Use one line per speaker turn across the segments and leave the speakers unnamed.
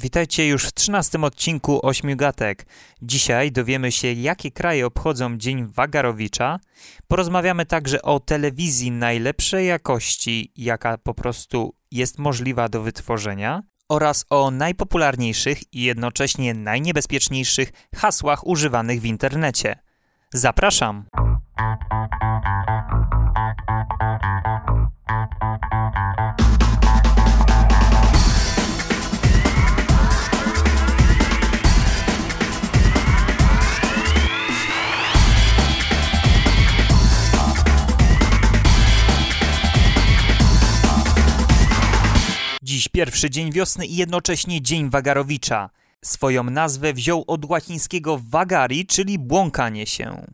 Witajcie już w trzynastym odcinku Ośmiugatek. Dzisiaj dowiemy się, jakie kraje obchodzą Dzień Wagarowicza. Porozmawiamy także o telewizji najlepszej jakości, jaka po prostu jest możliwa do wytworzenia, oraz o najpopularniejszych i jednocześnie najniebezpieczniejszych hasłach używanych w internecie. Zapraszam! Pierwszy dzień wiosny i jednocześnie Dzień Wagarowicza. Swoją nazwę wziął od łacińskiego vagari, czyli błąkanie się.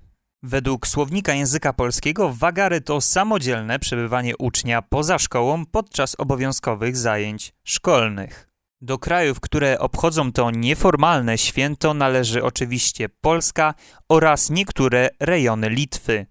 Według słownika języka polskiego wagary to samodzielne przebywanie ucznia poza szkołą podczas obowiązkowych zajęć szkolnych. Do krajów, które obchodzą to nieformalne święto należy oczywiście Polska oraz niektóre rejony Litwy.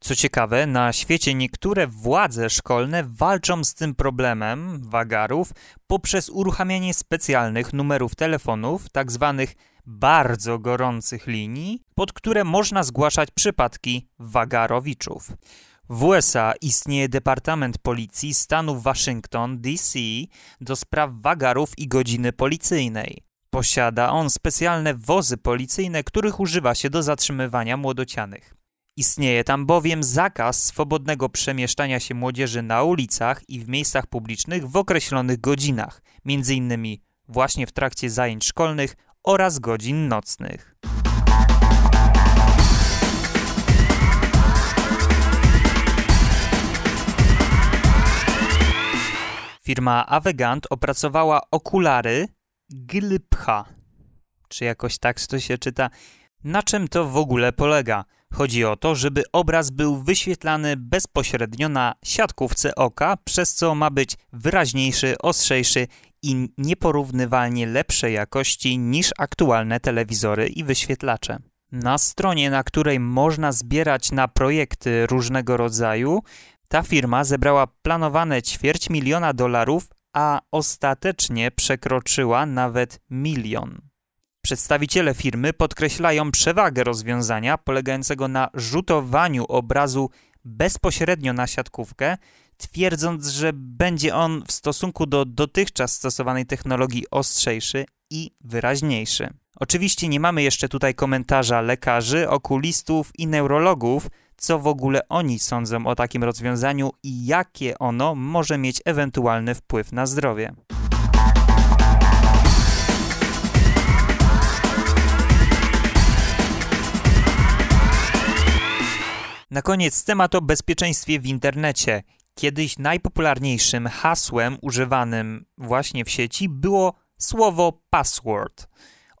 Co ciekawe, na świecie niektóre władze szkolne walczą z tym problemem wagarów poprzez uruchamianie specjalnych numerów telefonów, tak zwanych bardzo gorących linii, pod które można zgłaszać przypadki wagarowiczów. W USA istnieje Departament Policji stanu Waszyngton, D.C. do spraw wagarów i godziny policyjnej. Posiada on specjalne wozy policyjne, których używa się do zatrzymywania młodocianych. Istnieje tam bowiem zakaz swobodnego przemieszczania się młodzieży na ulicach i w miejscach publicznych w określonych godzinach, m.in. właśnie w trakcie zajęć szkolnych oraz godzin nocnych. Firma Avegant opracowała okulary Glipcha. Czy jakoś tak to się czyta? Na czym to w ogóle polega? Chodzi o to, żeby obraz był wyświetlany bezpośrednio na siatkówce oka, przez co ma być wyraźniejszy, ostrzejszy i nieporównywalnie lepszej jakości niż aktualne telewizory i wyświetlacze. Na stronie, na której można zbierać na projekty różnego rodzaju, ta firma zebrała planowane ćwierć miliona dolarów, a ostatecznie przekroczyła nawet milion. Przedstawiciele firmy podkreślają przewagę rozwiązania polegającego na rzutowaniu obrazu bezpośrednio na siatkówkę, twierdząc, że będzie on w stosunku do dotychczas stosowanej technologii ostrzejszy i wyraźniejszy. Oczywiście nie mamy jeszcze tutaj komentarza lekarzy, okulistów i neurologów, co w ogóle oni sądzą o takim rozwiązaniu i jakie ono może mieć ewentualny wpływ na zdrowie. Na koniec temat o bezpieczeństwie w internecie. Kiedyś najpopularniejszym hasłem używanym właśnie w sieci było słowo password.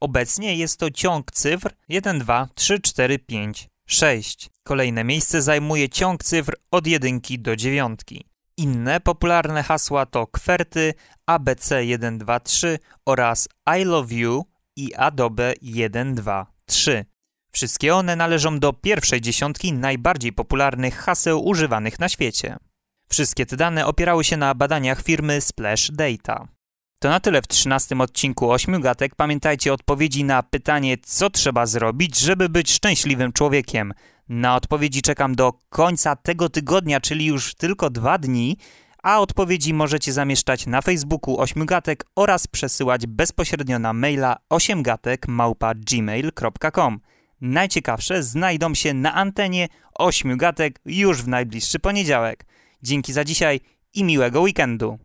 Obecnie jest to ciąg cyfr 1, 2, 3, 4, 5, 6. Kolejne miejsce zajmuje ciąg cyfr od 1 do 9. Inne popularne hasła to kwerty, ABC 123 oraz I love you i Adobe 123. Wszystkie one należą do pierwszej dziesiątki najbardziej popularnych haseł używanych na świecie. Wszystkie te dane opierały się na badaniach firmy Splash Data. To na tyle w 13 odcinku 8 gatek. Pamiętajcie odpowiedzi na pytanie, co trzeba zrobić, żeby być szczęśliwym człowiekiem. Na odpowiedzi czekam do końca tego tygodnia, czyli już tylko dwa dni, a odpowiedzi możecie zamieszczać na Facebooku 8 gatek oraz przesyłać bezpośrednio na maila 8gatek@gmail.com. Najciekawsze znajdą się na antenie 8 gatek już w najbliższy poniedziałek. Dzięki za dzisiaj i miłego weekendu.